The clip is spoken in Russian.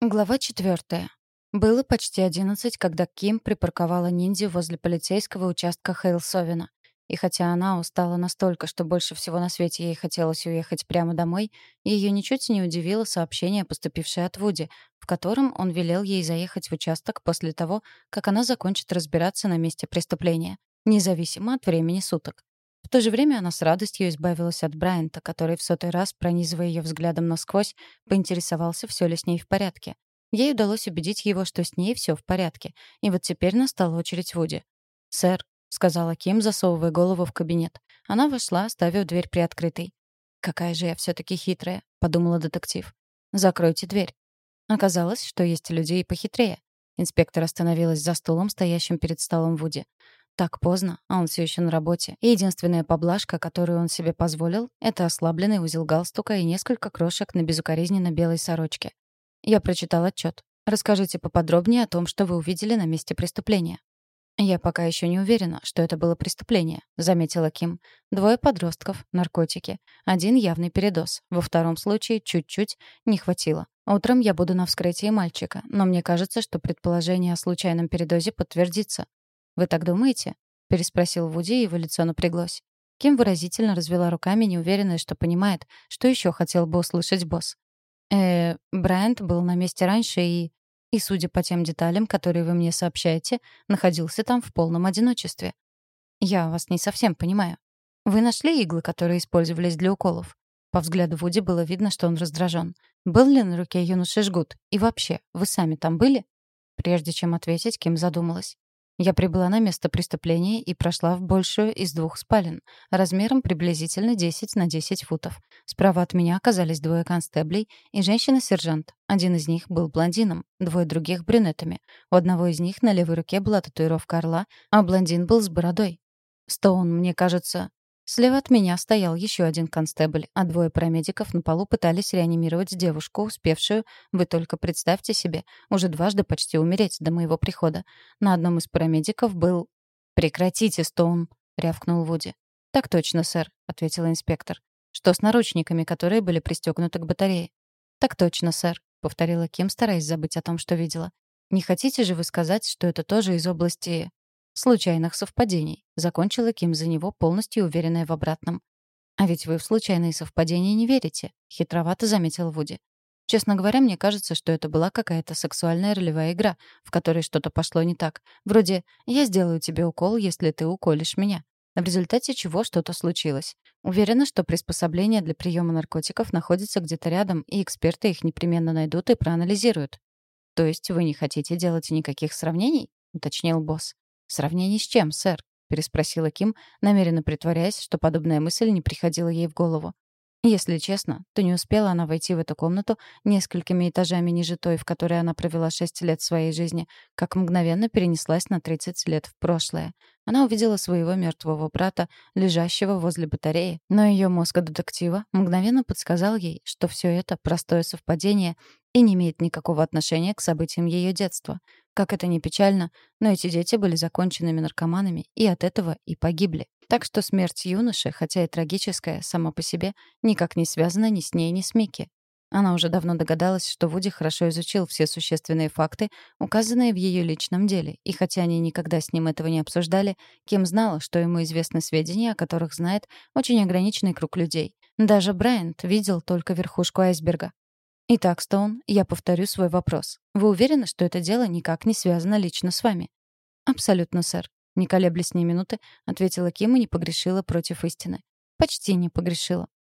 Глава четвертая. Было почти одиннадцать, когда Ким припарковала ниндзя возле полицейского участка Хейлсовена. И хотя она устала настолько, что больше всего на свете ей хотелось уехать прямо домой, ее ничуть не удивило сообщение, поступившее от Вуди, в котором он велел ей заехать в участок после того, как она закончит разбираться на месте преступления, независимо от времени суток. В то же время она с радостью избавилась от Брайанта, который в сотый раз, пронизывая ее взглядом насквозь, поинтересовался, все ли с ней в порядке. Ей удалось убедить его, что с ней все в порядке. И вот теперь настала очередь Вуди. «Сэр», — сказала Ким, засовывая голову в кабинет. Она вошла, оставив дверь приоткрытой. «Какая же я все таки хитрая», — подумала детектив. «Закройте дверь». Оказалось, что есть люди и похитрее. Инспектор остановилась за стулом, стоящим перед столом Вуди. Так поздно, а он все еще на работе. И единственная поблажка, которую он себе позволил, это ослабленный узел галстука и несколько крошек на безукоризненно белой сорочке. Я прочитал отчет. Расскажите поподробнее о том, что вы увидели на месте преступления. «Я пока еще не уверена, что это было преступление», — заметила Ким. «Двое подростков, наркотики. Один явный передоз. Во втором случае чуть-чуть не хватило. Утром я буду на вскрытии мальчика, но мне кажется, что предположение о случайном передозе подтвердится. «Вы так думаете?» — переспросил Вуди, и его лицо напряглось. Ким выразительно развела руками, неуверенная, что понимает, что еще хотел бы услышать босс. э Брайант был на месте раньше и... И, судя по тем деталям, которые вы мне сообщаете, находился там в полном одиночестве. Я вас не совсем понимаю. Вы нашли иглы, которые использовались для уколов? По взгляду Вуди было видно, что он раздражен. Был ли на руке юноши жгут? И вообще, вы сами там были? Прежде чем ответить, Ким задумалась. Я прибыла на место преступления и прошла в большую из двух спален, размером приблизительно 10 на 10 футов. Справа от меня оказались двое констеблей и женщина-сержант. Один из них был блондином, двое других — брюнетами. У одного из них на левой руке была татуировка орла, а блондин был с бородой. Стоун, мне кажется, Слева от меня стоял еще один констебль, а двое парамедиков на полу пытались реанимировать девушку, успевшую, вы только представьте себе, уже дважды почти умереть до моего прихода. На одном из парамедиков был... «Прекратите, Стоун!» — рявкнул Вуди. «Так точно, сэр», — ответил инспектор. «Что с наручниками, которые были пристегнуты к батарее?» «Так точно, сэр», — повторила Ким, стараясь забыть о том, что видела. «Не хотите же вы сказать, что это тоже из области случайных совпадений», — закончила Ким за него, полностью уверенная в обратном. «А ведь вы в случайные совпадения не верите», — хитровато заметил Вуди. «Честно говоря, мне кажется, что это была какая-то сексуальная ролевая игра, в которой что-то пошло не так. Вроде «я сделаю тебе укол, если ты уколешь меня», в результате чего что-то случилось. Уверена, что приспособление для приема наркотиков находится где-то рядом, и эксперты их непременно найдут и проанализируют. «То есть вы не хотите делать никаких сравнений?» — уточнил босс. «В сравнении с чем, сэр?» — переспросила Ким, намеренно притворяясь, что подобная мысль не приходила ей в голову. Если честно, то не успела она войти в эту комнату несколькими этажами ниже той, в которой она провела шесть лет своей жизни, как мгновенно перенеслась на 30 лет в прошлое. Она увидела своего мертвого брата, лежащего возле батареи, но ее мозг детектива мгновенно подсказал ей, что все это простое совпадение и не имеет никакого отношения к событиям ее детства. Как это ни печально, но эти дети были законченными наркоманами и от этого и погибли. Так что смерть юноши, хотя и трагическая сама по себе, никак не связана ни с ней, ни с Микки. Она уже давно догадалась, что Вуди хорошо изучил все существенные факты, указанные в ее личном деле, и хотя они никогда с ним этого не обсуждали, Ким знала, что ему известны сведения, о которых знает очень ограниченный круг людей. Даже Брайант видел только верхушку айсберга. «Итак, Стоун, я повторю свой вопрос. Вы уверены, что это дело никак не связано лично с вами?» «Абсолютно, сэр», — не колеблясь ни минуты, ответила Ким и не погрешила против истины. «Почти не погрешила.